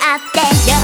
合って両手で